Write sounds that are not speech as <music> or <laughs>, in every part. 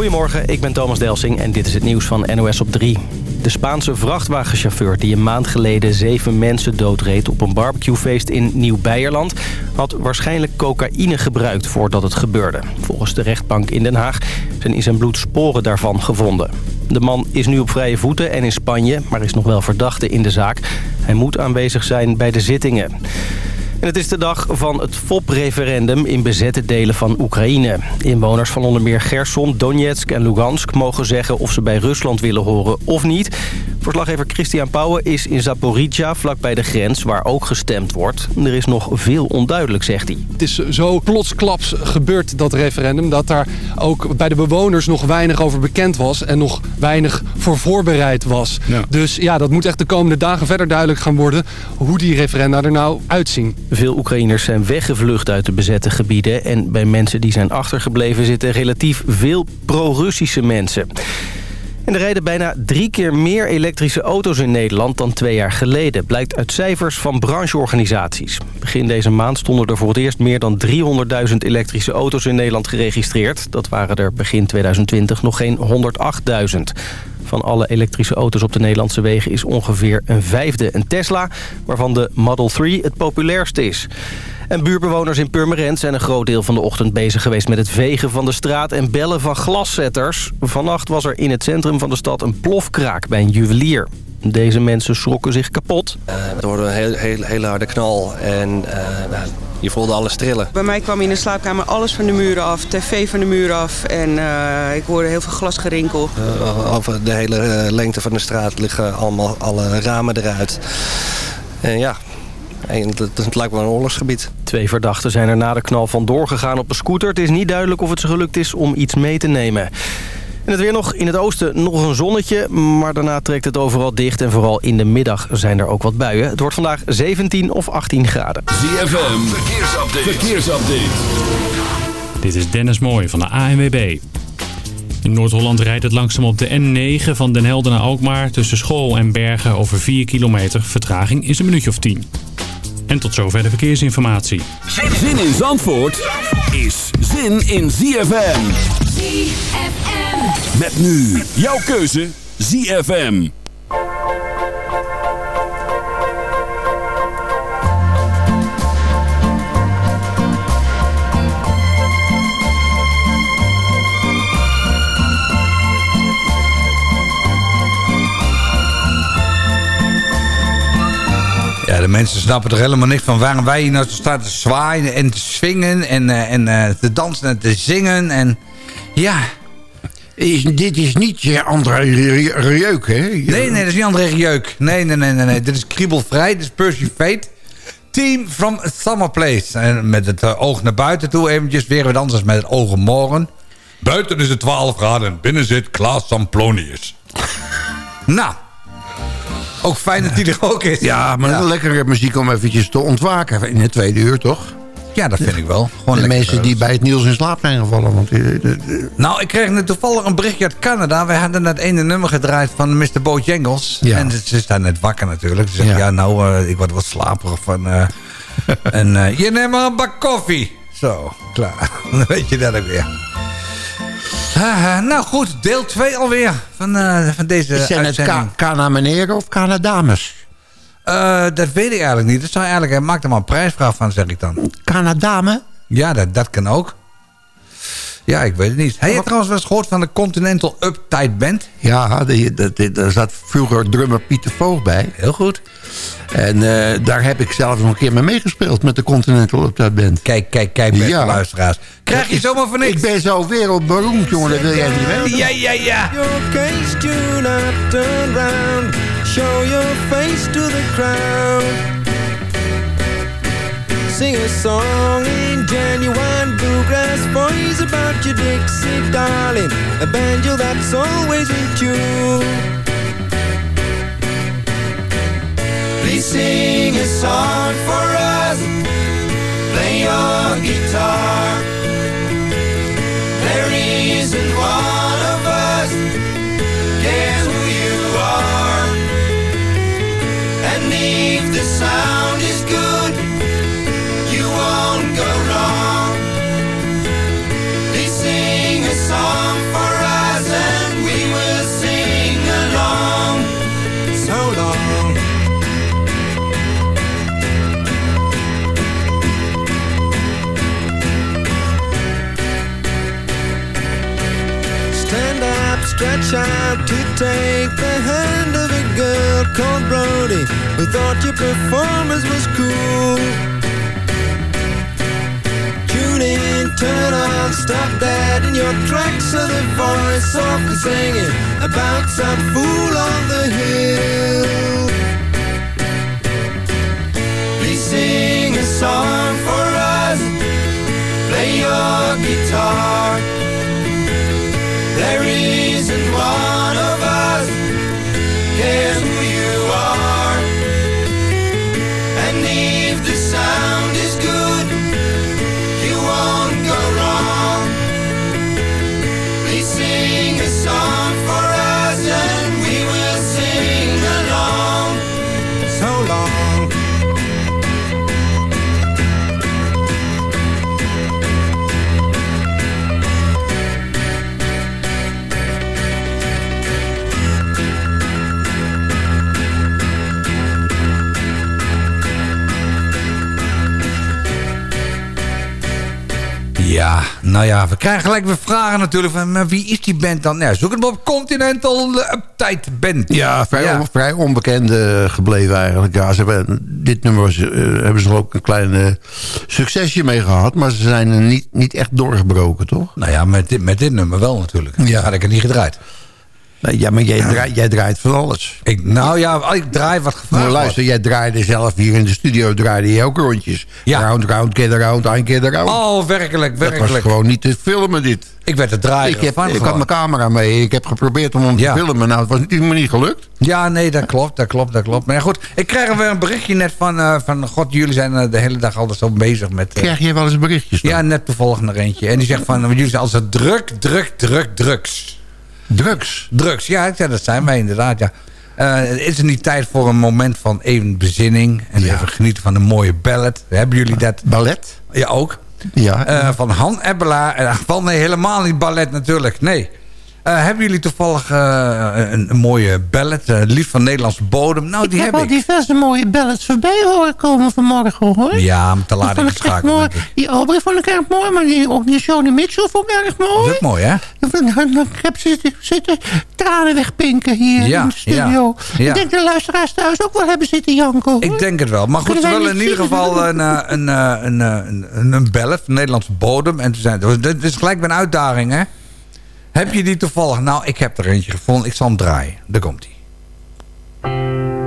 Goedemorgen, ik ben Thomas Delsing en dit is het nieuws van NOS op 3. De Spaanse vrachtwagenchauffeur die een maand geleden zeven mensen doodreed... op een barbecuefeest in Nieuw-Beierland... had waarschijnlijk cocaïne gebruikt voordat het gebeurde. Volgens de rechtbank in Den Haag zijn in zijn bloed sporen daarvan gevonden. De man is nu op vrije voeten en in Spanje, maar is nog wel verdachte in de zaak. Hij moet aanwezig zijn bij de zittingen. En het is de dag van het FOP-referendum in bezette delen van Oekraïne. Inwoners van onder meer Gerson, Donetsk en Lugansk mogen zeggen of ze bij Rusland willen horen of niet. Verslaggever Christian Pauwen is in Zaporizhia, vlakbij de grens, waar ook gestemd wordt. Er is nog veel onduidelijk, zegt hij. Het is zo plotsklaps gebeurd, dat referendum, dat daar ook bij de bewoners nog weinig over bekend was en nog weinig voor voorbereid was. Dus ja, dat moet echt de komende dagen verder duidelijk gaan worden hoe die referenda er nou uitzien. Veel Oekraïners zijn weggevlucht uit de bezette gebieden... en bij mensen die zijn achtergebleven zitten relatief veel pro-Russische mensen. Er rijden bijna drie keer meer elektrische auto's in Nederland dan twee jaar geleden. Blijkt uit cijfers van brancheorganisaties. Begin deze maand stonden er voor het eerst meer dan 300.000 elektrische auto's in Nederland geregistreerd. Dat waren er begin 2020 nog geen 108.000. Van alle elektrische auto's op de Nederlandse wegen is ongeveer een vijfde een Tesla... waarvan de Model 3 het populairste is. En buurbewoners in Purmerend zijn een groot deel van de ochtend bezig geweest... met het vegen van de straat en bellen van glaszetters. Vannacht was er in het centrum van de stad een plofkraak bij een juwelier. Deze mensen schrokken zich kapot. Uh, het hoorde een heel, heel, hele harde knal en uh, nou, je voelde alles trillen. Bij mij kwam in de slaapkamer alles van de muren af, tv van de muren af en uh, ik hoorde heel veel glasgerinkel. over de hele lengte van de straat liggen allemaal alle ramen eruit. En ja, en het, het lijkt wel een oorlogsgebied. Twee verdachten zijn er na de knal vandoor gegaan op een scooter. Het is niet duidelijk of het ze gelukt is om iets mee te nemen. En het weer nog in het oosten nog een zonnetje, maar daarna trekt het overal dicht. En vooral in de middag zijn er ook wat buien. Het wordt vandaag 17 of 18 graden. ZFM, verkeersupdate. verkeersupdate. Dit is Dennis Mooij van de ANWB. In Noord-Holland rijdt het langzaam op de N9 van Den Helder naar Alkmaar... tussen School en Bergen over 4 kilometer. Vertraging is een minuutje of 10. En tot zover de verkeersinformatie. Zin in Zandvoort is zin in ZFM. ZFM. Met nu jouw keuze ZFM. De mensen snappen er helemaal niks van waarom wij hier nou staan te zwaaien en te swingen en, uh, en uh, te dansen en te zingen. En ja... Is, dit is niet je André Reuk, hè? Nee, nee, dat is niet André Reuk. Nee, nee, nee, nee, nee. Dit is kriebelvrij, dit is Percy Fate. Team from Summer Place. En met het uh, oog naar buiten toe eventjes. Weer wat anders met het oog morgen. Buiten is het 12 graden en binnen zit Klaas Samplonius. <laughs> nou... Ook fijn dat hij er ook is. Ja, maar ja. lekkere muziek om eventjes te ontwaken in het tweede uur, toch? Ja, dat vind ik wel. Gewoon de mensen die bij het nieuws in slaap zijn gevallen. Want die, die... Nou, ik kreeg net toevallig een berichtje uit Canada. Wij hadden net ene nummer gedraaid van Mr. Bojangles. Ja. En ze is daar net wakker natuurlijk. Ze zegt, ja, ja nou, uh, ik word wat slaperig van... Uh, <laughs> en uh, je neemt maar een bak koffie. Zo, klaar. <laughs> Dan weet je dat ook weer. Uh, nou goed, deel 2 alweer van, uh, van deze Zijn het Kana meneer of Kana dames? Uh, dat weet ik eigenlijk niet. Dat zou eigenlijk, maak er maar een prijsvraag van, zeg ik dan. Kana dame? Ja, dat, dat kan ook. Ja, ik weet het niet. Heb je trouwens wel eens gehoord van de Continental Uptight Band? Ja, daar zat vroeger drummer Pieter Voogd bij. Heel goed. En uh, daar heb ik zelf nog een keer mee meegespeeld met de Continental Uptight Band. Kijk, kijk, kijk, beste ja. luisteraars. Krijg je zomaar van niks. Ik ben zo wereldberoemd, jongen. Dat wil jij niet weten. Ja, ja, ja. Your case do not turn round. Show your face to the crowd. Sing a song in genuine bluegrass voice about your Dixie darling, a banjo that's always with you. Please sing a song for us, play your guitar. There isn't one of us cares who you are, and if the sound is good stretch out to take the hand of a girl called Brody who thought your performance was cool. Tune in, turn on, stop that in your tracks of the voice softly singing about some fool on the hill. Nou ja, we krijgen gelijk weer vragen natuurlijk van maar wie is die band dan? Nou, zoek het maar op Continental Uptight Band. Ja, vrij, On, vrij onbekende gebleven eigenlijk. Ja, ze hebben, dit nummer was, eh, hebben ze er ook een klein eh, succesje mee gehad. Maar ze zijn er niet, niet echt doorgebroken, toch? Nou ja, met dit, met dit nummer wel natuurlijk. Ja. Had ik het niet gedraaid. Ja, maar jij, draait, jij draait van alles. Ik, nou ja, ik draai wat gevraagd Maar luister, jij draaide zelf hier in de studio draaide je ook rondjes. Ja. Round, round, keer round, een keer round. Oh, werkelijk, dat werkelijk. was gewoon niet te filmen dit. Ik werd het draaien. Ik, heb, ik had mijn camera mee. Ik heb geprobeerd om hem Ja. te filmen. Nou, het was niet, gelukt. Ja, nee, dat klopt, dat klopt, dat klopt. Maar goed, ik krijg weer een berichtje net van... eh, van God, jullie zijn eh, de hele dag altijd zo bezig met... eh, Krijg je wel eens berichtjes dan? ja, net toevallig nog eentje. En die zegt van, jullie zijn altijd druk, druk, druk, drugs. Drugs. Drugs, ja, dat zijn wij inderdaad, ja. Eh, is er niet tijd voor een moment van even bezinning... en Ja. even genieten van een mooie ballad? Hebben jullie dat? Ballet? Ja, ook. Ja. Eh, van Han Ebbela. En van nee, helemaal niet ballet natuurlijk. Nee. Eh, hebben jullie toevallig eh, een, een mooie ballad? eh, lief van Nederlandse bodem? Nou, die heb, al ik. diverse mooie ballads voorbij horen komen vanmorgen, hoor. Ja, te laat ik ingeschakeld. ik. Die Aubrey vond ik erg mooi, maar die, ook die Joni Mitchell vond ik erg mooi. Dat is mooi, hè? Ik heb zitten, zitten tranen wegpinken hier Ja, in de studio. ja, ja. Ik denk de luisteraars thuis ook wel hebben zitten janken. hoor. Ik denk het wel. Maar goed, willen in ieder geval een, een, een, een, een, een ballad van Nederlandse bodem. En toen zijn, dit is gelijk een uitdaging, hè? Heb je die toevallig? Nou, ik heb er eentje gevonden. Ik zal hem draaien. Daar komt hij.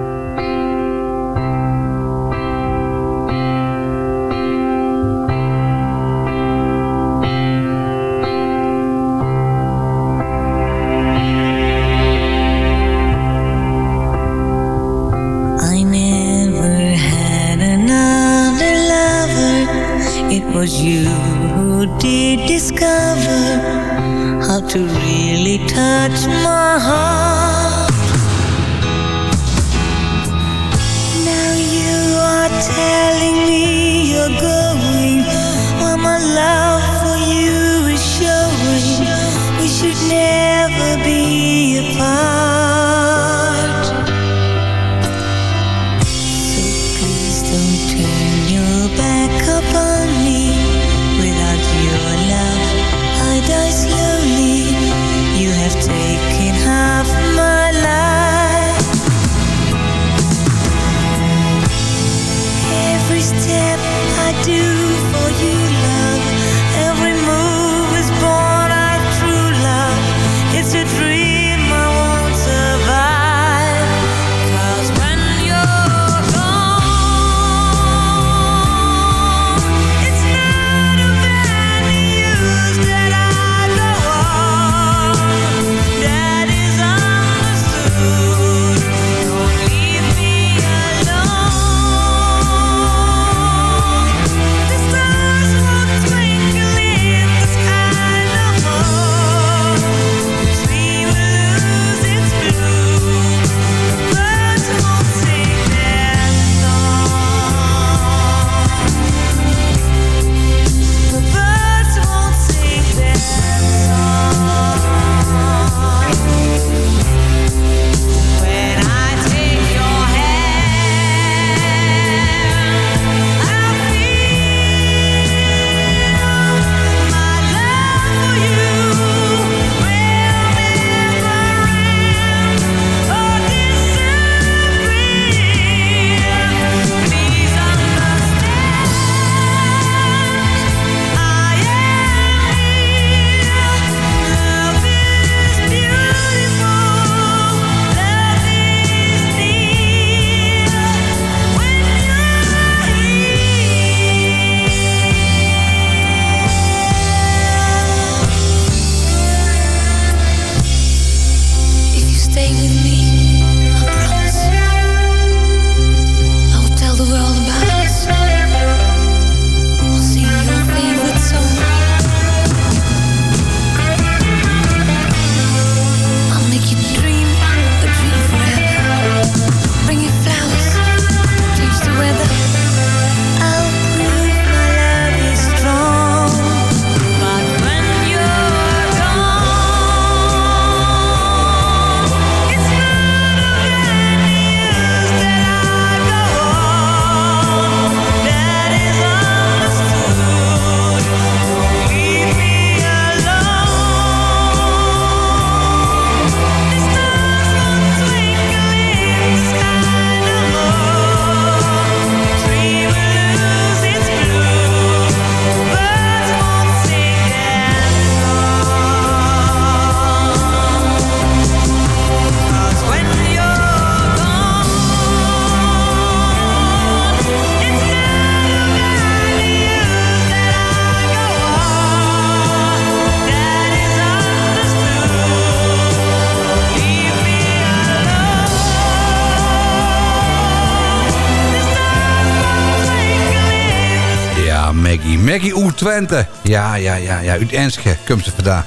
Twente. Ja, ja, ja, ja. Uit Enschede komt ze vandaan.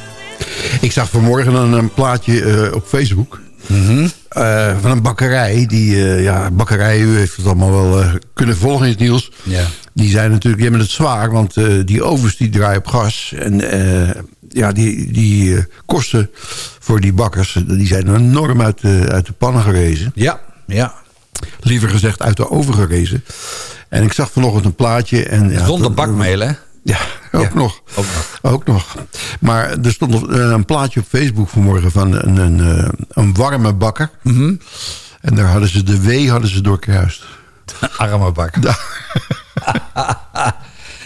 Ik zag vanmorgen een, een plaatje eh, op Facebook. Mhm. eh, van een bakkerij. Die, eh, ja, bakkerij, u heeft het allemaal wel kunnen volgen in het nieuws. Ja. Die zijn natuurlijk, die hebben het zwaar. Want die ovens die draaien op gas. En ja, die, die kosten voor die bakkers... die zijn enorm uit de, uit de pannen gerezen. Ja, ja. Liever gezegd uit de oven gerezen. En ik zag vanochtend een plaatje. En, ja, Zonder bakmeel, hè? Ook, Ja, nog. ook nog. Ook nog. Maar er stond eh, een plaatje op Facebook vanmorgen van een, een, eh, een warme bakker. Mhm. En daar hadden ze de W hadden ze doorkruist. <laughs> Arme bak. <laughs>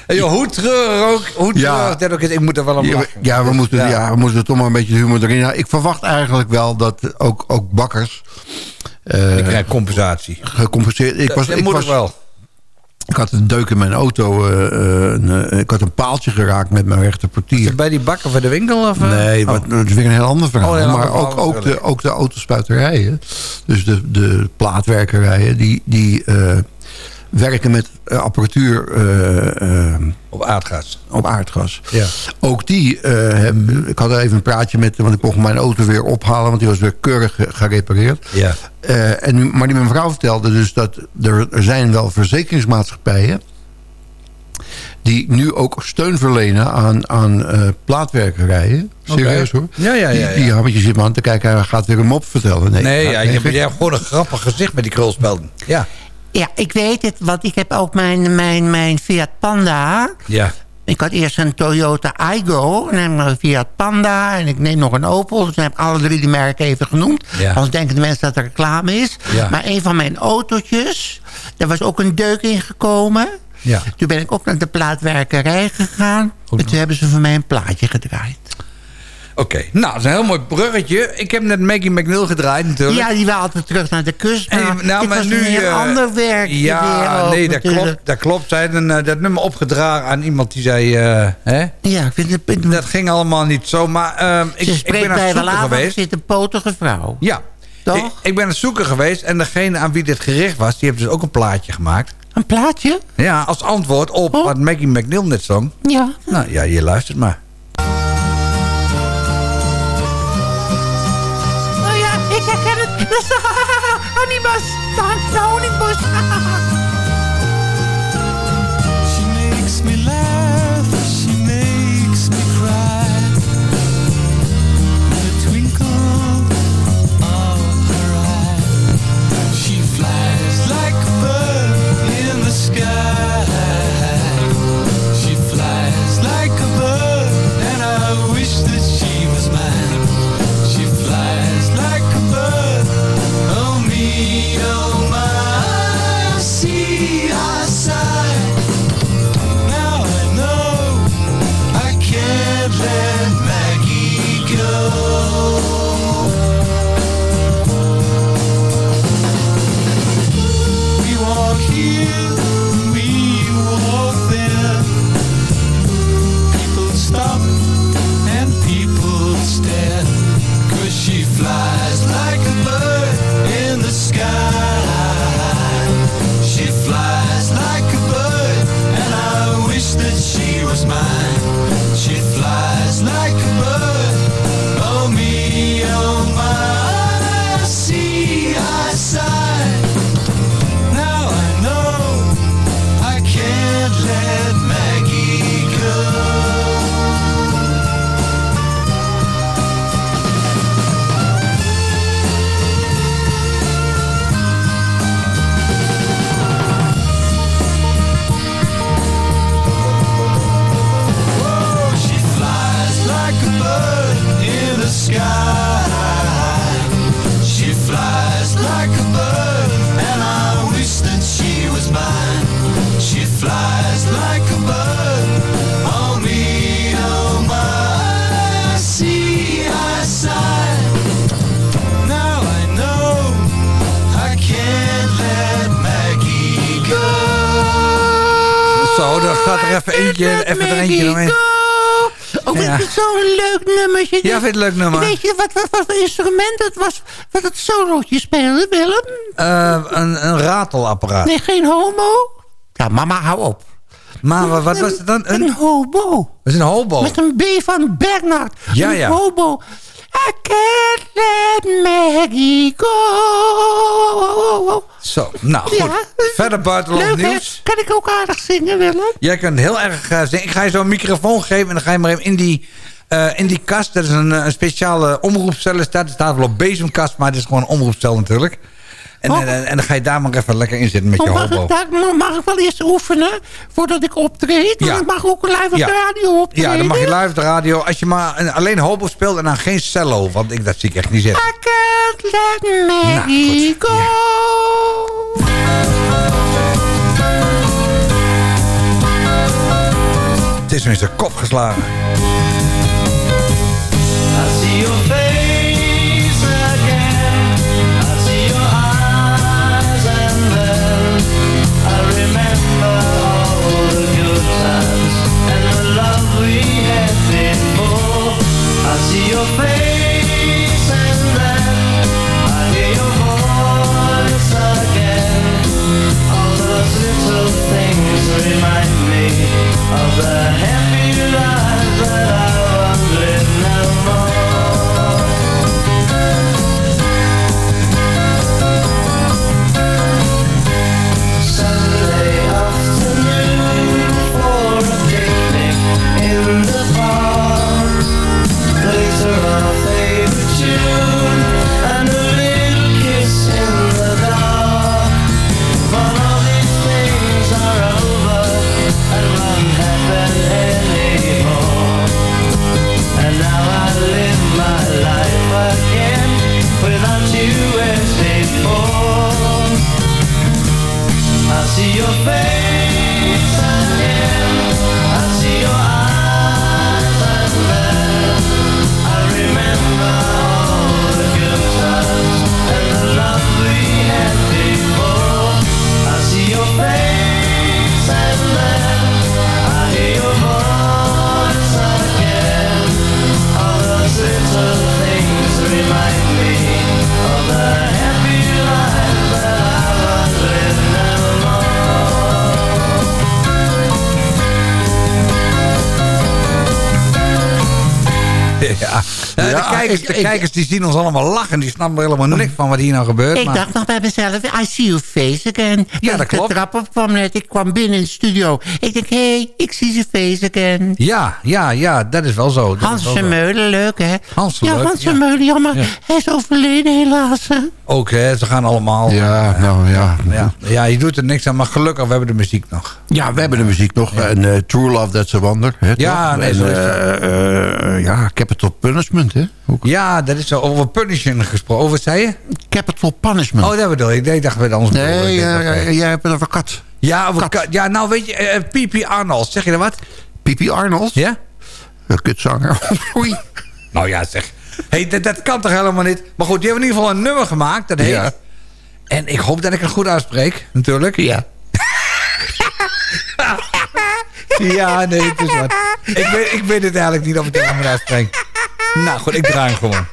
Hey, joh, hoe treurig ook. Hoe Ja. treurig ook is. Ik moet er wel om Ja, lachen. we, ja, we moeten, ja. Ja. we moeten toch maar een beetje de humor erin houden. Ik verwacht eigenlijk wel dat ook, ook bakkers... eh, Ik krijg compensatie. gecompenseerd... Ik, was, dat ik, moet was, wel. Ik had een deuk in mijn auto. eh, eh, een, eh, ik had een paaltje geraakt met mijn rechterportier. bij die bakker voor de winkel? Of? Nee, Oh. wat, dat is weer een heel ander verhaal. Oh, heel maar ander ook, verhaal, ook, de, ook de autospuiterijen, dus de, de plaatwerkerijen... die, die werken met eh, apparatuur eh, eh, Op aardgas. op aardgas. Ja. Ook die eh, hebben... Ik had even een praatje met... want ik mocht mijn auto weer ophalen... want die was weer keurig ge- gerepareerd. Ja. En, maar die mijn vrouw vertelde dus dat er, er zijn wel verzekeringsmaatschappijen... die nu ook steun verlenen aan, aan eh, plaatwerkerijen. Serieus hoor. Ja, ja, ja, Die, ja. die, want je zit maar aan te kijken, hij gaat weer een mop vertellen. Nee, Nee, ja, nee, je hebt gewoon een grappig gezicht met die krulspelden. Ja. Ja, ik weet het, want ik heb ook mijn, mijn, mijn Fiat Panda. Ja. Ik had eerst een Toyota Aygo, en dan heb ik nog een Fiat Panda... en ik neem nog een Opel, dus dan heb ik alle drie die merken even genoemd. Ja. Anders denken de mensen dat er reclame is. Ja. Maar een van mijn autootjes, daar was ook een deuk in gekomen. Ja. Toen ben ik ook naar de plaatwerkerij gegaan. en toen hebben ze voor mij een plaatje gedraaid. Oké, nou, dat is een heel mooi bruggetje. Ik heb net Maggie McNeil gedraaid natuurlijk. Ja, die wil altijd terug naar de kust. En, Maar nou, dit maar was nu... een heel eh, ander werk. Ja, nee, dat klopt. Dat klopt. Zij hadden eh, dat nummer opgedragen aan iemand die zei... eh, hè? Ja, ik vind het... Dat ging allemaal niet zo, maar ehm, ik, Ze ik ben bij het zoeken aan, er geweest. zit een potige vrouw. Ja. Toch? Ik, ik ben aan het zoeken geweest en degene aan wie dit gericht was... die heeft dus ook een plaatje gemaakt. Een plaatje? Ja, als antwoord op Oh. wat Maggie McNeil net zong. Ja. Nou ja, je luistert maar. Herken het. Dat is de Zo, dan gaat er even eentje, even er eentje doorheen. Oh, Ja. dit is zo'n leuk nummertje. Ja, vind het een leuk nummer? Weet je wat, wat, wat voor instrument het was? Wat het solootje speelde, Willem? Eh, een, een ratelapparaat. Nee, geen homo? Ja, mama, hou op. Maar wa- wat was het dan? Een, Een, hobo. dat is een hobo. Met een B van Bernard. Ja, een ja. hobo. I can't let Maggie go. Zo, nou goed. Ja. Verder buitenland nieuws. Kan ik ook aardig zingen, Willem? Jij kunt heel erg eh, zingen. Ik ga je zo een microfoon geven en dan ga je maar even in die, eh, in die kast. Dat is een, eh, een speciale omroepcel. Er staat, staat wel op bezemkast, maar het is gewoon een omroepcel natuurlijk. En, Oh. en, en dan ga je daar maar even lekker in zitten met je Oh, mag, hobo. ik daar, mag- ik wel eerst oefenen voordat ik optreed? Want Ja. ik mag ook live op Ja. de radio optreden. Ja, dan mag je live op de radio. Als je maar een- alleen hobo speelt en dan geen cello. Want ik, dat zie ik echt niet zitten. I can't let Maggie Nou, go. Het is tenminste kop geslagen. Kijkers, de ik- kijkers die zien ons allemaal lachen. Die snappen helemaal niks van wat hier nou gebeurt. Ik maar- dacht nog bij mezelf, I see your face again. Ja, dat ik klopt. de trap op kwam net, ik kwam binnen in de studio. Ik denk, hé, hey, ik zie zijn face again. Ja, ja, ja, dat is wel zo. Dat Hans wel zo. Vermeulen, leuk hè? Hans ja, leuk, Hans ja. Vermeulen, jammer. Ja. Hij is overleden helaas. Hè? Ook, hè, ze gaan allemaal... Ja, nou ja. Ja, ja, je doet er niks aan, maar gelukkig, we hebben de muziek nog. Ja, we hebben de muziek nog. En eh, True Love, That's a Wonder. Hè, Ja, nee, en, eh, ja, Capital Punishment, hè? Ook. Ja, dat is zo. Over punishing gesproken. Over wat zei je? Capital Punishment. Oh, dat bedoel ik. Nee, ik dacht anders bedoelde. nee, ja, jij hebt het over kat. Ja, over Kat. ka- ja, nou weet je, eh, Pipi Arnold, zeg je dat wat? Pipi Arnold? Ja? Een kutzanger. <laughs> Oei. Nou ja, zeg. Hey, dat, dat kan toch helemaal niet? Maar goed, die hebben in ieder geval een nummer gemaakt. Dat heet... Ja. En ik hoop dat ik het goed uitspreek, natuurlijk. Ja. <laughs> Ja, nee, het is wat. Ik weet, ik weet het eigenlijk niet of ik het helemaal moet uitspreken. Nou goed, ik draai hem gewoon.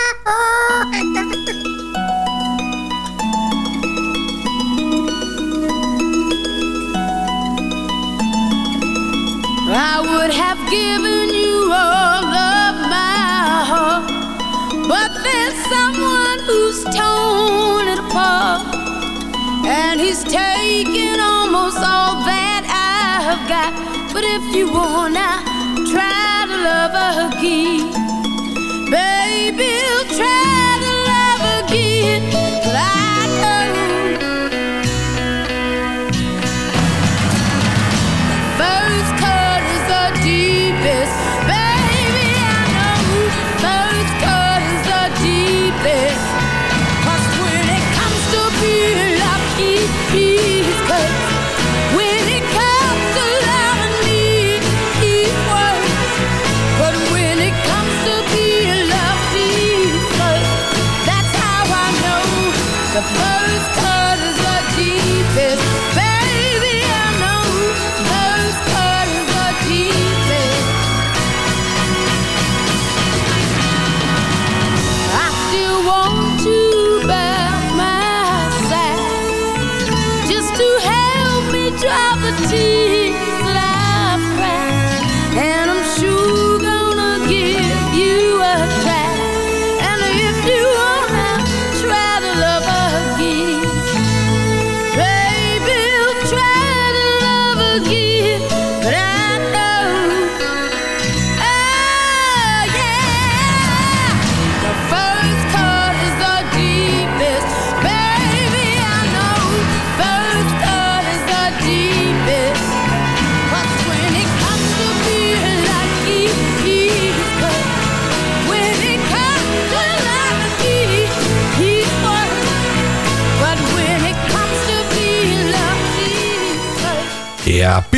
I would have given you all of my heart, but there's someone who's torn it apart, and he's taken almost all that I've got. But if you wanna try to love again, baby, try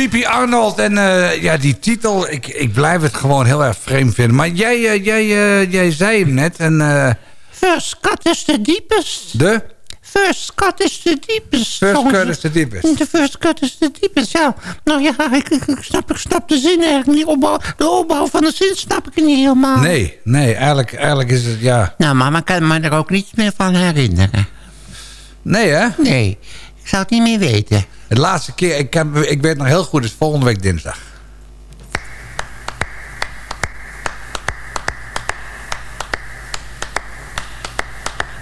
Pipi Arnold. En eh, ja, die titel, ik, ik blijf het gewoon heel erg vreemd vinden. Maar jij, eh, jij, eh, jij zei hem net. En, First cut is the deepest. de? First cut is the deepest. First cut is the deepest. De first cut is the deepest, ja. Nou ja, ik, ik, ik snap, ik snap de zin eigenlijk niet. Opbouw, de opbouw van de zin snap ik niet helemaal. Nee, nee, eigenlijk, eigenlijk is het, ja... Nou, mama kan me er ook niets meer van herinneren. Nee, hè? Nee, ik zou het niet meer weten. Het laatste keer, ik, heb, ik weet nog heel goed, is volgende week dinsdag.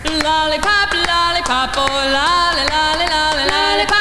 Lollipop, lollipop, oh lolly, lolly, lolly, lollipop,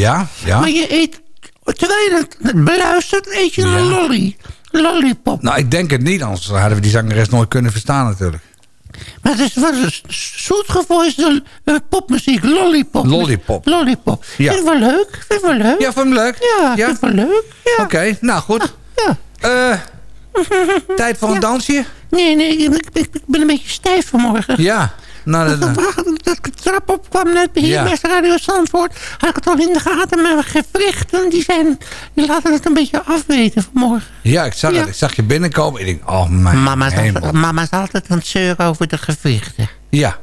Ja, ja. maar je eet, terwijl je het beluistert, eet je een lolly. Lollipop. Nou, ik denk het niet, anders hadden we die zangeres nooit kunnen verstaan natuurlijk. Maar het is wat een zoetgevoiste uh, popmuziek, lollipop. Lollipop. Lollipop. Ja. Vind je wel leuk? Vind je wel leuk? Ja, je hem leuk? Ja, vind je wel leuk? Ja. Oké, nou goed. Ja. Eh, tijd voor een dansje? Nee, nee, ik, ik, ik ben een beetje stijf vanmorgen. Ja. Nou, dat, Dat, dat, dat ik de trap opkwam net hier Ja. bij Radio Zandvoort... had ik het al in de gaten. Mijn gewrichten, die, zijn, die laten het een beetje afweten vanmorgen. ja, ik zag Ja. het. Ik zag je binnenkomen. Ik denk, oh mijn Mama is, hemel. altijd, mama is altijd aan het zeuren over de gewrichten. Ja.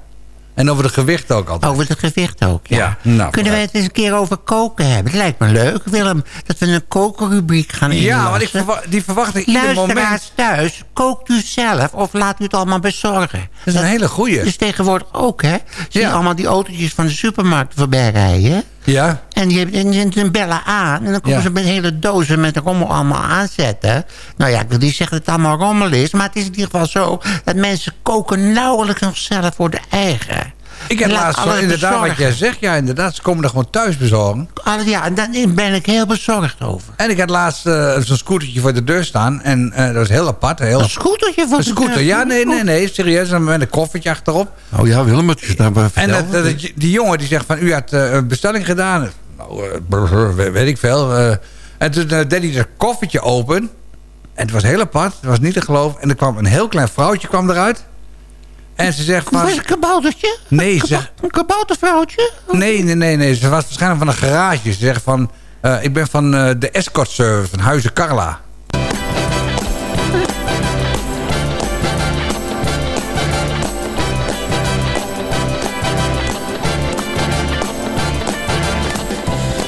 En over de gewicht ook altijd. Over de gewicht ook, ja. Ja, nou, Kunnen wij het eens een keer over koken hebben? Het lijkt me leuk, Willem, dat we een kokenrubriek gaan Ja, inlassen. want ik verwa- die verwacht ik ieder moment. Thuis, kookt u zelf of laat u het allemaal bezorgen? Dat is een hele goeie. Dus tegenwoordig ook, hè? Zie je Ja. allemaal die autootjes van de supermarkt voorbij rijden? Ja. En die, hebben- en die, die bellen aan. En dan komen Ja. ze met hele dozen met rommel allemaal aanzetten. Nou ja, ik wil niet zeggen dat het allemaal rommel is. Maar het is in ieder geval zo dat mensen koken nauwelijks nog zelf voor de eigen. Ik heb laatst zo, inderdaad wat jij zegt. Ja, inderdaad. Ze komen er gewoon thuis bezorgen. Alles- Ja, en daar ben ik heel bezorgd over. En ik had laatst eh, zo'n scootertje voor de deur staan. En eh, dat was heel apart. Heel Een scootertje voor Een de scooter, deur? ja, nee, nee, nee, serieus. en Met een koffertje achterop. Oh ja, Willem, het is daar maar En dat, dat- die jongen die zegt van, u had eh, een bestelling gedaan. Nou, brr, weet, ik veel. eh. en toen deed hij dat koffertje open. En het was heel apart. Het was niet te geloven. En er kwam een heel klein vrouwtje kwam eruit. En ze zegt van... Was een kaboutertje? Nee, zeg, Een kaboutervrouwtje? nee, nee, nee, nee. Ze was waarschijnlijk van een garage. Ze zegt van... eh, ik ben van eh, de escort service van Huizen Carla.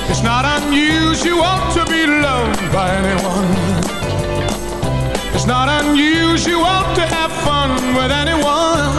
It's not unusual to be loved by anyone. It's not unusual to have fun with anyone.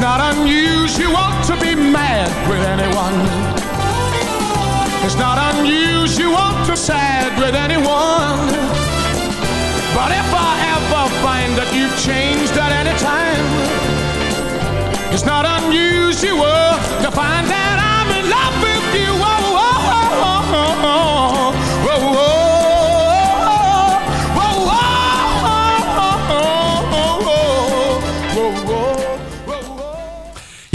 not unusual to be mad with anyone. It's not unusual to be sad with anyone. But if I ever find that you've changed at any time, it's not unusual to find that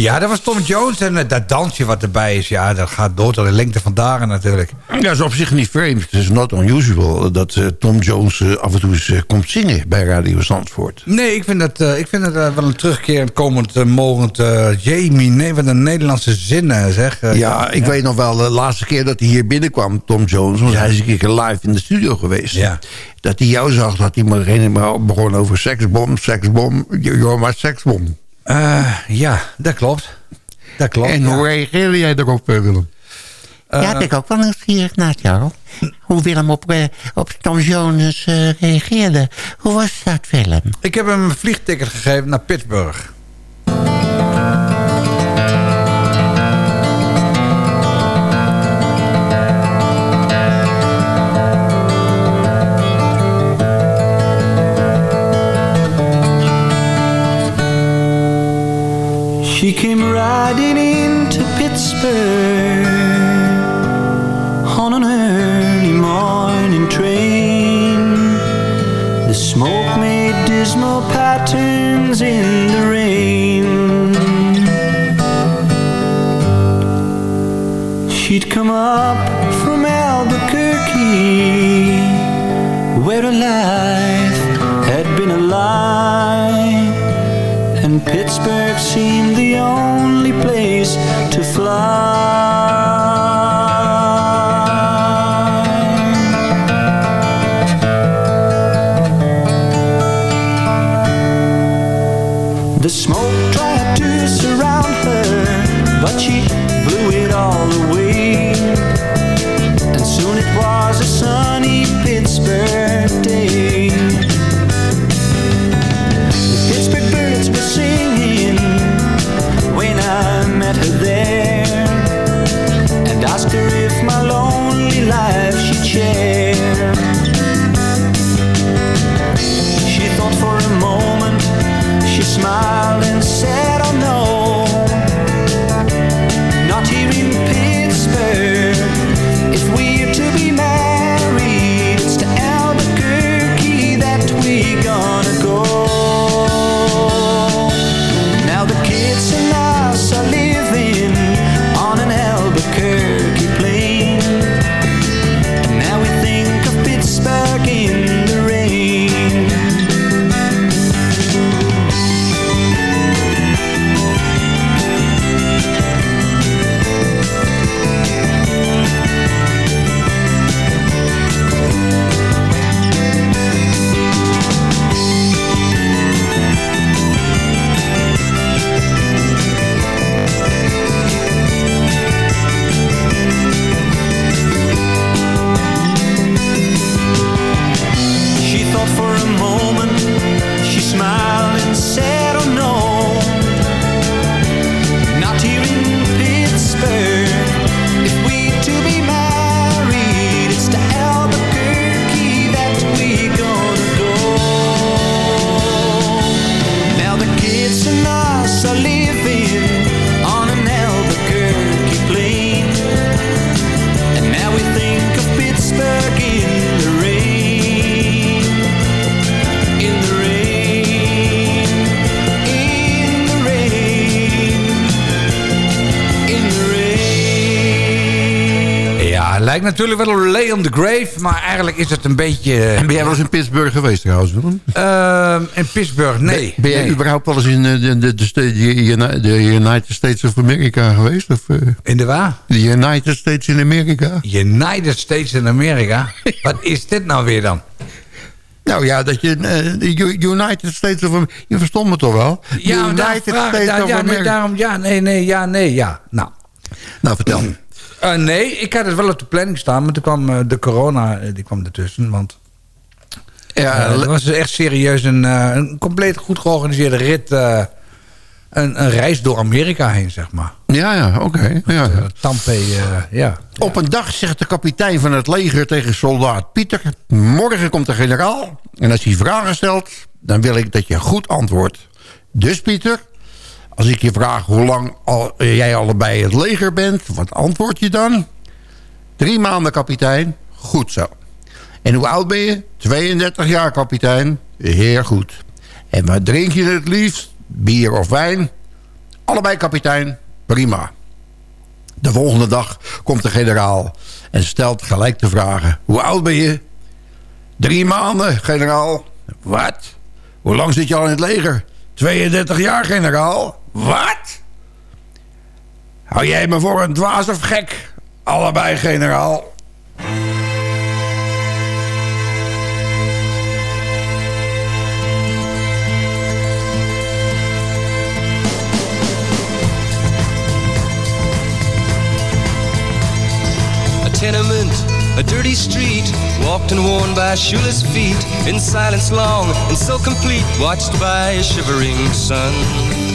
Ja, dat was Tom Jones en eh, dat dansje wat erbij is. Ja, dat gaat door tot de lengte van dagen natuurlijk. Ja, dat is op zich niet vreemd. Het is not unusual dat eh, Tom Jones eh, af en toe eens komt zingen bij Radio Zandvoort. Nee, ik vind dat, ik vind dat wel een terugkerend komend mogend Jamie. Nee, wat een Nederlandse zin eh, zeg. Ja, ik weet nog wel de laatste keer dat hij hier binnenkwam, Tom Jones. Want hij is een keer live in de studio geweest. Ja. Dat hij jou zag, dat hij maar begon over seksbom, seksbom, you're my seksbom. Eh, ja, dat klopt. Dat klopt. En hoe reageerde jij daarop, eh, Willem? ja, ben ik ook wel nieuwsgierig naar jou. Hoe Willem op, eh, op Tom Jones eh, reageerde. Hoe was dat, Willem? Ik heb hem een vliegticket gegeven naar Pittsburgh. She came riding into Pittsburgh on an early morning train. The smoke made dismal patterns in the rain. She'd come up from Albuquerque, where her life had been a lie. And Pittsburgh seemed the only place to fly. Natuurlijk wel op Lay on the Grave, maar eigenlijk is het een beetje... En ben jij wel eens in Pittsburgh geweest trouwens, Willem? Ehm, in Pittsburgh, nee. Ben jij nee. überhaupt wel eens in eh, de, de, de, de- United States of America geweest? Of, eh, In de waar? de United States in Amerika? United States in Amerika. Wat is dit nou weer dan? Nou ja, dat je... eh, United States of America... Je verstond me toch wel? Ja, daar United States daar, of ja, nee, America. daarom, ja, nee, nee, ja, nee, ja. Nou, Nou, vertel. Eh, nee, ik had het wel op de planning staan, maar toen kwam eh, de corona eh, die kwam ertussen. Want Ja, het was dus echt serieus een, een compleet goed georganiseerde rit. een, een reis door Amerika heen, zeg maar. Ja, ja, oké. ja. Uh, Tampe, ja. Op een dag zegt de kapitein van het leger tegen soldaat Pieter... morgen komt de generaal en als hij vragen stelt... dan wil ik dat je goed antwoordt. Dus Pieter, als ik je vraag hoe lang al, eh, jij allebei het leger bent... wat antwoord je dan? Drie maanden, kapitein. Goed zo. En hoe oud ben je? 32 jaar, kapitein. Heer goed. En wat drink je het liefst? Bier of wijn? Allebei, kapitein. Prima. De volgende dag komt de generaal en stelt gelijk de vragen. Hoe oud ben je? Drie maanden, generaal. Wat? Hoe lang zit je al in het leger? 32 jaar, generaal. Wat? Hou jij me voor een dwaas of gek? Allebei, generaal. A tenement, a dirty street, walked and worn by shoeless feet, in silence long and so complete, watched by a shivering sun.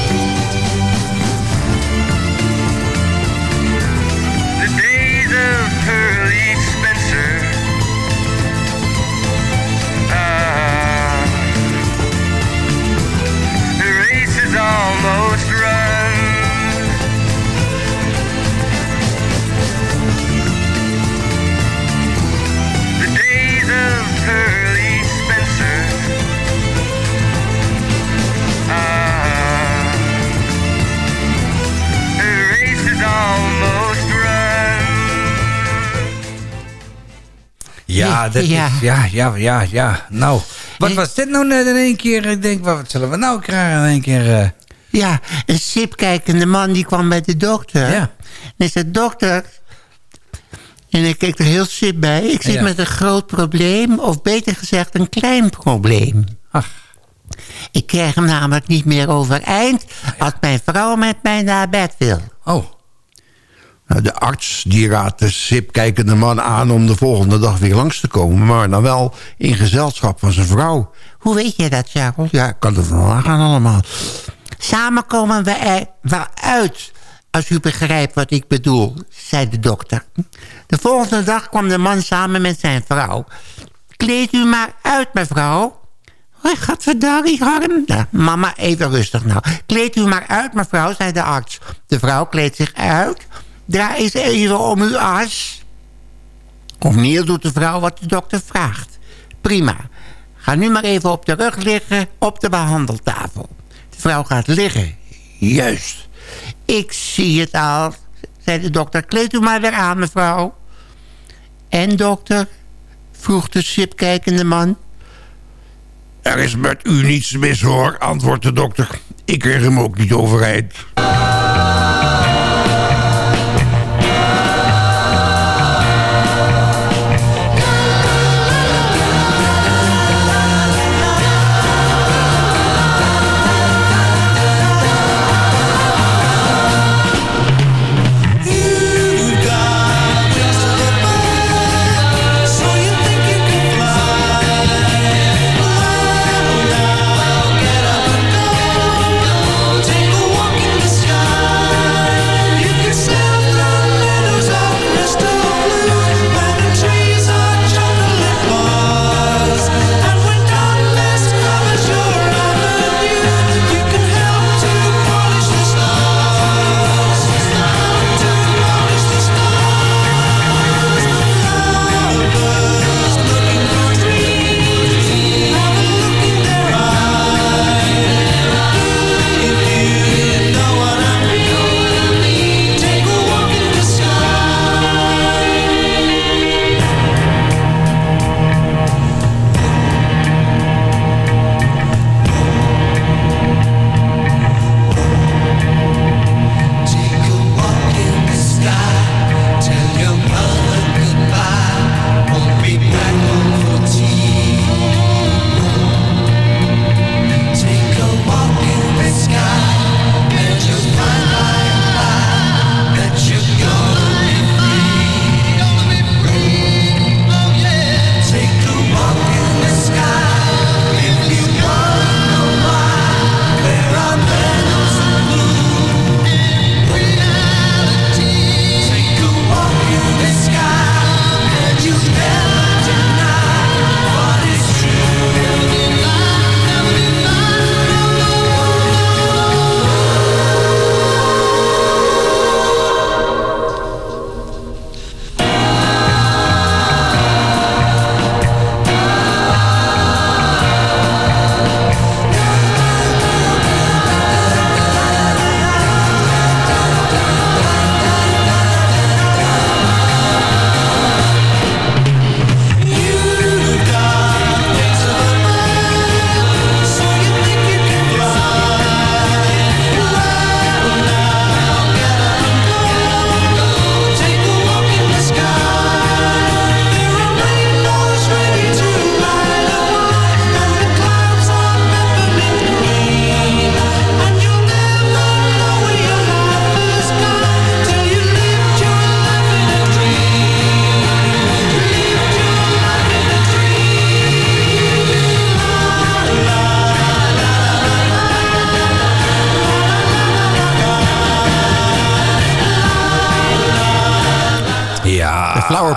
Almost Ja, dat Ja. Is, ja, ja, ja, ja. Nou, wat was dit nou net in één keer? Ik denk, wat zullen we nou krijgen in één keer? eh? Ja, een sipkijkende man die kwam bij de dokter. Ja. En ik zei, dokter... En ik keek er heel sip bij. Ik zit Ja. met een groot probleem. Of beter gezegd, een klein probleem. Ach. Ik krijg hem namelijk niet meer overeind... als mijn vrouw met mij naar bed wil. Oh. Nou, de arts die raadt de sipkijkende man aan om de volgende dag weer langs te komen. Maar dan wel in gezelschap van zijn vrouw. Hoe weet je dat, Charles? Ja, ik kan er van gaan allemaal. Samen komen we er wel uit, als u begrijpt wat ik bedoel, zei de dokter. De volgende dag kwam de man samen met zijn vrouw. Kleed u maar uit, mevrouw. Hoi, gadverdarrie, Harm. Nou, mama, even rustig nou. Kleed u maar uit, mevrouw, zei de arts. De vrouw kleedt zich uit. Draai eens even om uw as. Opnieuw doet de vrouw wat de dokter vraagt. prima. Ga nu maar even op de rug liggen op de behandeltafel. De vrouw gaat liggen. Juist. Ik zie het al, zei de dokter. Kleed u maar weer aan, mevrouw. En dokter? vroeg de sipkijkende man. Er is met u niets mis hoor, antwoordt de dokter. Ik kreeg hem ook niet overeind.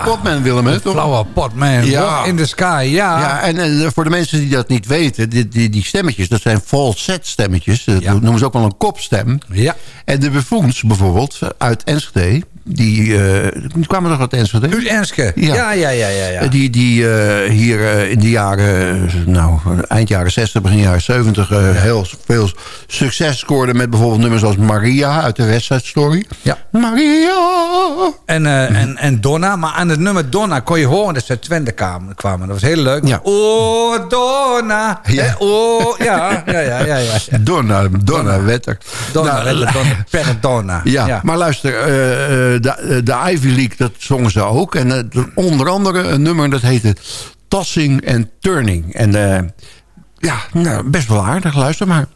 Potman, Willem, hè? toch? Flower Potman, in the Sky, ja. Ja, en eh, voor de mensen die dat niet weten... die, die, die stemmetjes, dat zijn falset stemmetjes. Dat noemen ze ook wel een kopstem. Ja. En de buffoons bijvoorbeeld, uit Enschede... die, die kwamen nog uit Enschede? Uit Enschede, ja, ja, ja, ja. ja, Eh, Die, die eh, hier eh, in de jaren, nou, eind jaren 60, begin jaren 70... eh, heel veel succes scoorden met bijvoorbeeld nummers als Maria... uit de West Side Story. Ja. Maria! En, eh, en, en Donna, maar aan het nummer Donna kon je horen dat ze uit Twente kwamen. kwamen. Dat was heel leuk. Ja. Oh, Donna. Ja. Oh, ja, ja, ja, ja. ja. Donna, Donna Wetter. Donna, Nou, Donna, Donna, <laughs> per Donna. Ja, maar luister, de, de Ivy League, dat zongen ze ook. En eh, onder andere een nummer dat heette Tossing and Turning. En eh, ja, nou, best wel aardig, luister maar.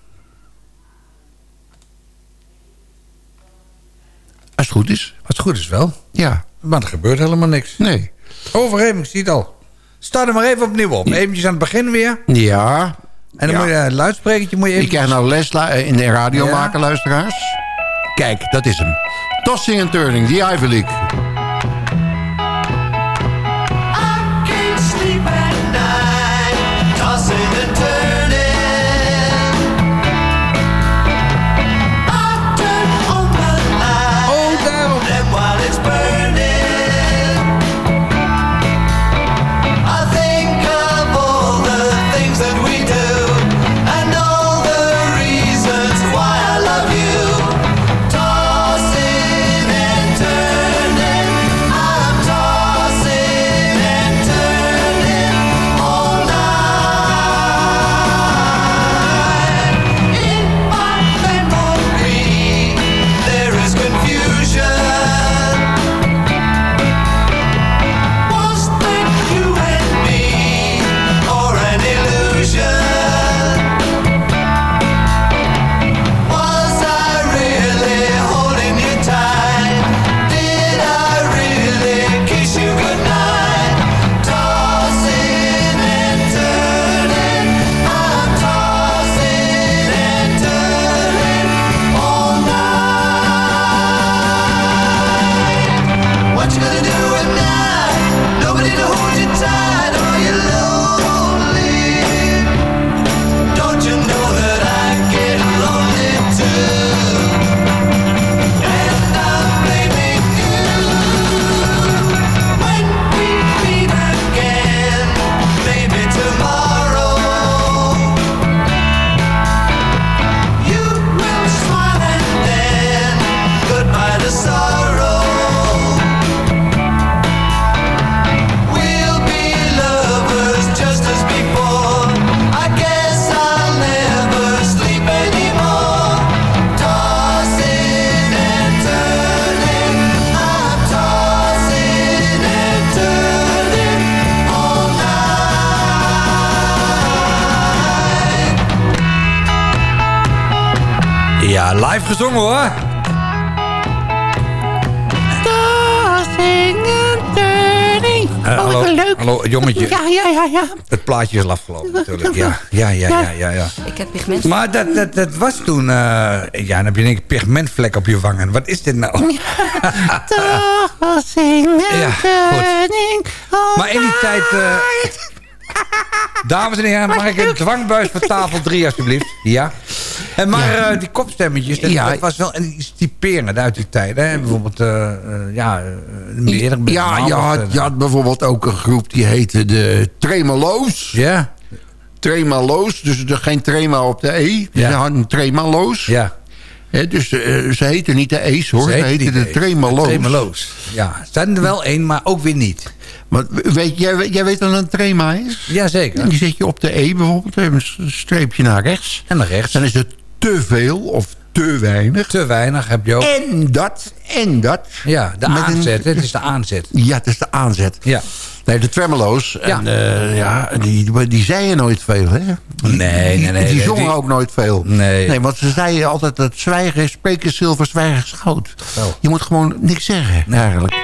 Als het goed is. Als het goed is wel. Ja. Maar er gebeurt helemaal niks. Nee. Overheen, ik zie het al. Start er maar even opnieuw op. Eventjes aan het begin weer. Ja. En dan Ja. moet je een luidsprekertje moet je Ik even... krijg nou les in de radio Ja. maken, luisteraars. Kijk, dat is hem. Tossing and Turning, die Ivy League. Ja, live gezongen hoor. Tossing and turning. Oh, hallo, wat leuk. hallo, jongetje. Ja, ja, ja, ja. Het plaatje is afgelopen natuurlijk. Ja, ja, ja, ja, ja. ja. Ik heb pigment. Maar dat, dat, dat was toen... eh, ja, dan heb je een pigmentvlek op je wangen. Wat is dit nou? Tossing <laughs> and Ja, goed. turning. Oh, Maar in die tijd... eh, dames en heren, mag ik een dwangbuis voor tafel 3 alsjeblieft? Ja. En maar eh, die kopstemmetjes, dat, Ja. dat was wel iets typerend uit die tijd. Hè? Bijvoorbeeld, eh, ja, eh, meer Ja, je had, je had bijvoorbeeld ook een groep die heette de Tremaloos. Ja. Tremaloos, dus er geen trema op de E. Ja. Ze hadden Tremaloos. Ja. Dus ze heten niet de E's hoor, ze, heten de de. Tremaloos. Tremaloos. Ja, zijn er wel één, maar ook weer niet. Maar weet, jij, jij weet wat een trema is? Jazeker. Die zet je op de E bijvoorbeeld, een streepje naar rechts. En naar rechts. Dan is het te veel of te weinig. Te weinig heb je ook. En dat, en dat. Ja, de Met een- aanzet. Het is de aanzet. Ja, het is de aanzet. Ja. Nee, de tremolo's. En, eh, ja, die, die zeiden nooit veel, hè? Nee, nee, nee. Die zongen die- ook nooit veel. Nee. Nee, want ze zeiden altijd dat zwijgen is spreken zilver, zwijgen is goud. Oh. Je moet gewoon niks zeggen, eigenlijk.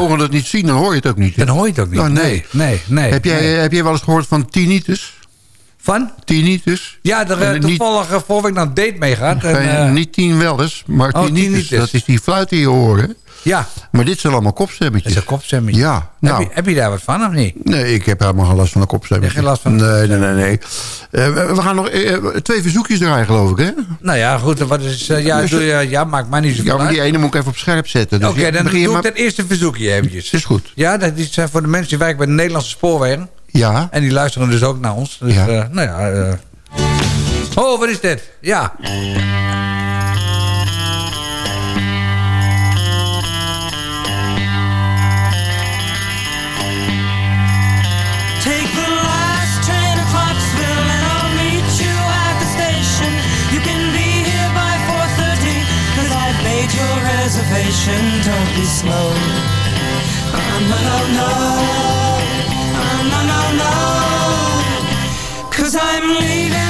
Ogen het niet zien, dan hoor je het ook niet. hè? Dan hoor je het ook niet. Nou, nee. Nee, nee, nee. heb, jij, nee. heb jij wel eens gehoord van tinnitus? Van? Tinnitus. Ja, er, En uh, niet- toevallig uh, vorige week naar een date meegaat. En, Eh, eh, niet tien wel eens, maar Oh, tinnitus. tinnitus. Dat is die fluit in je oren. Ja. Maar dit zijn allemaal kopstemmetjes. Dat is een kopstemmetje. Ja. Nou, heb, je, heb je daar wat van of niet? Nee, ik heb helemaal geen last van een kopstemmetje. Heb je geen last van- Nee, nee, nee. nee. Eh, we gaan nog eh, twee verzoekjes draaien, geloof ik, hè? Nou ja, goed. Wat is, eh, ja, Dus- doe, je- ja, maakt mij niet zo Ja, maar die ene moet ik even op scherp zetten. Dus Oké, dan doe maar- ik dat eerste verzoekje eventjes. Is goed. Ja, dat is eh, voor de mensen die werken bij de Nederlandse spoorwegen. Ja. En die luisteren dus ook naar ons. Dus, Ja. eh, nou ja... eh. Oh, wat is dit? Ja. Take the last train to Clarksville and I'll meet you at the station. You can be here by 4.30 cause I've made your reservation. Don't be slow. No, no, no. Oh, no, no, no. Cause I'm leaving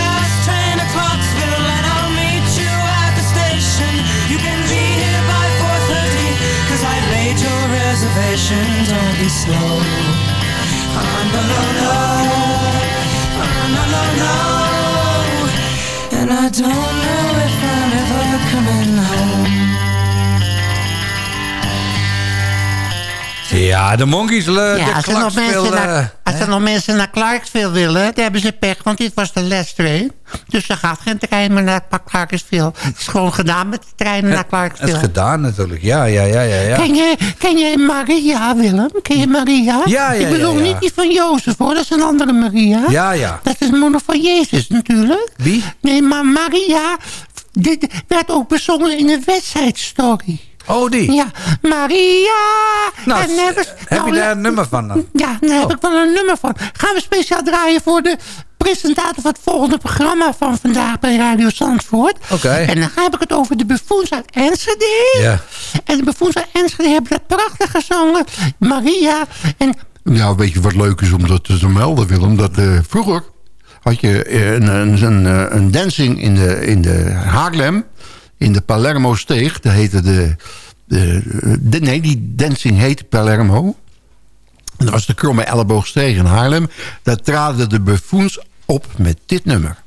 reservation. Don't be slow. Oh, no, no, no. Oh, no, no, no. And I don't know if I'm ever coming home. Ja, de Monkeys. le- Ja, de als er, er nog mensen naar Clarksville willen, dan hebben ze pech, want dit was de last train. Dus er gaat geen trein meer naar Clarksville. Het is gewoon gedaan met de treinen naar Het Clarksville. is gedaan natuurlijk. Ja, ja, ja, ja. ja. Ken, je, ken je Maria, Willem? Ken je Maria? Ja, ja, Ik bedoel ja, ja. niet die van Jozef, hoor. Dat is een andere Maria. Ja, ja. Dat is moeder van Jezus, natuurlijk. Wie? Nee, maar Maria dit werd ook bezongen in de wedstrijdstory. Oh, die? Ja, Maria. Nou, en never- heb nou, je daar een nummer van dan? Ja, daar heb ik wel een nummer van. Gaan we speciaal draaien voor de presentator van het volgende programma van vandaag bij Radio Zandvoort. Oké. En dan heb ik het over de buffoons uit Enschede. Ja. En de buffoons uit Enschede hebben dat prachtig gezongen. Maria. En Ja, weet je wat leuk is om dat te melden, Willem? Dat eh, vroeger had je eh, een, een, een, eh, een dancing in de, in de Haarlem, in de Palermo Steeg. Dat heette de, de, de... Nee, die dancing heette Palermo. En dat was de Kromme Elleboogsteeg in Haarlem. Daar traden de buffoons op met dit nummer.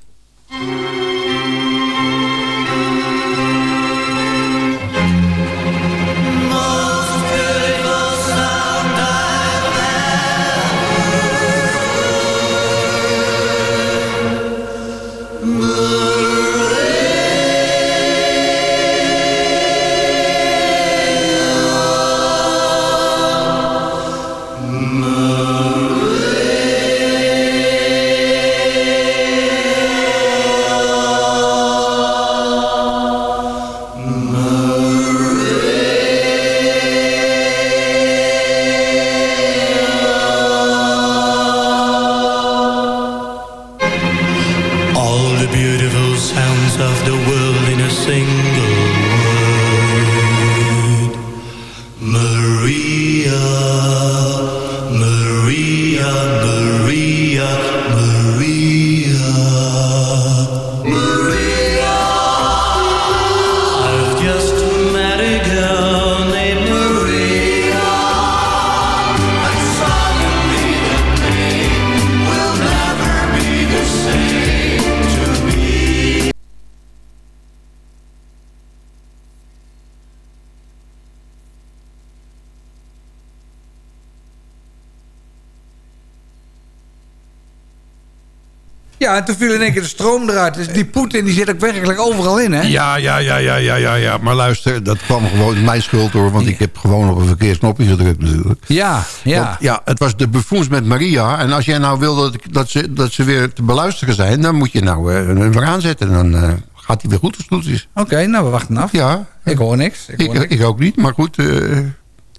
Ja, en toen viel in één keer de stroom eruit. Dus die Poetin die zit ook werkelijk overal in, hè? Ja, ja, ja, ja, ja, ja, ja. Maar luister, dat kwam gewoon mijn schuld hoor. Want ik heb gewoon op een verkeersknopje gedrukt natuurlijk. Ja, ja. Want, ja, het was de buffoons met Maria. En als jij nou wil dat, dat, ze, dat ze weer te beluisteren zijn... dan moet je nou hem weer aanzetten. Dan eh, gaat hij weer goed als het is. Oké, nou, we wachten af. Ja. Ik hoor niks. Ik Ik, hoor niks. ik ook niet, maar goed. eh,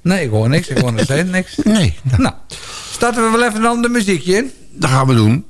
Nee, ik hoor niks. Ik hoor nog steeds niks. nee, Nou, starten we wel even een ander muziekje in. dat gaan we doen.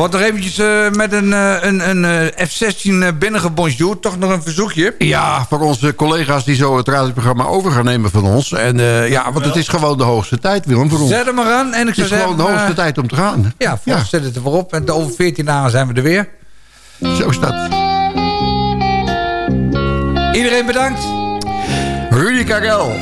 Wordt er eventjes eh, met een, eh, een, een eh, F-16 eh, binnengebonjourd. Toch nog een verzoekje? Ja, voor onze collega's die zo het radioprogramma over gaan nemen van ons. En eh, ja, want het is gewoon de hoogste tijd, Willem, voor ons. Zet hem maar aan. En ik het is gewoon de hoogste tijd om te gaan. Ja, volgens zet het ervoor op. En over 14 dagen zijn we er weer. Zo is dat. Iedereen bedankt. Rudy Karel.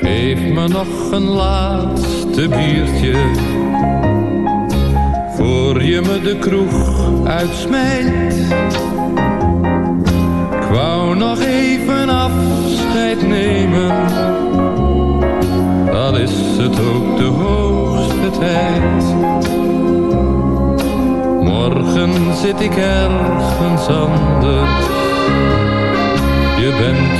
Geef me nog een laatste biertje. Voor je me de kroeg uitsmijt. Ik wou nog even afscheid nemen. Al is het ook de hoogste tijd. Morgen zit ik ergens anders. Je bent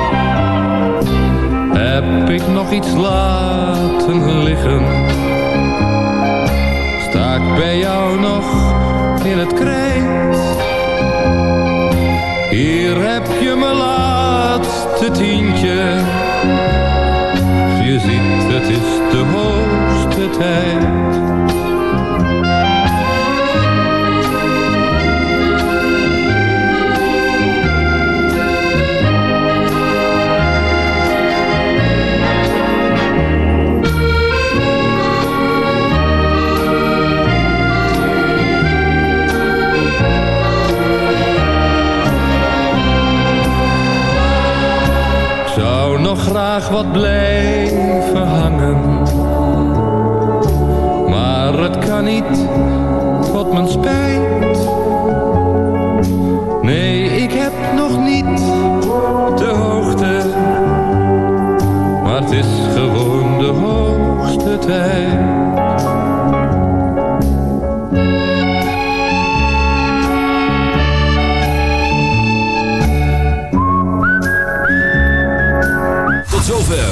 Heb ik nog iets laten liggen? Sta ik bij jou nog in het krijt? Hier heb je mijn laatste tientje. Je ziet, het is de hoogste tijd. Wat blijven hangen. Maar het kan niet, tot mijn spijt.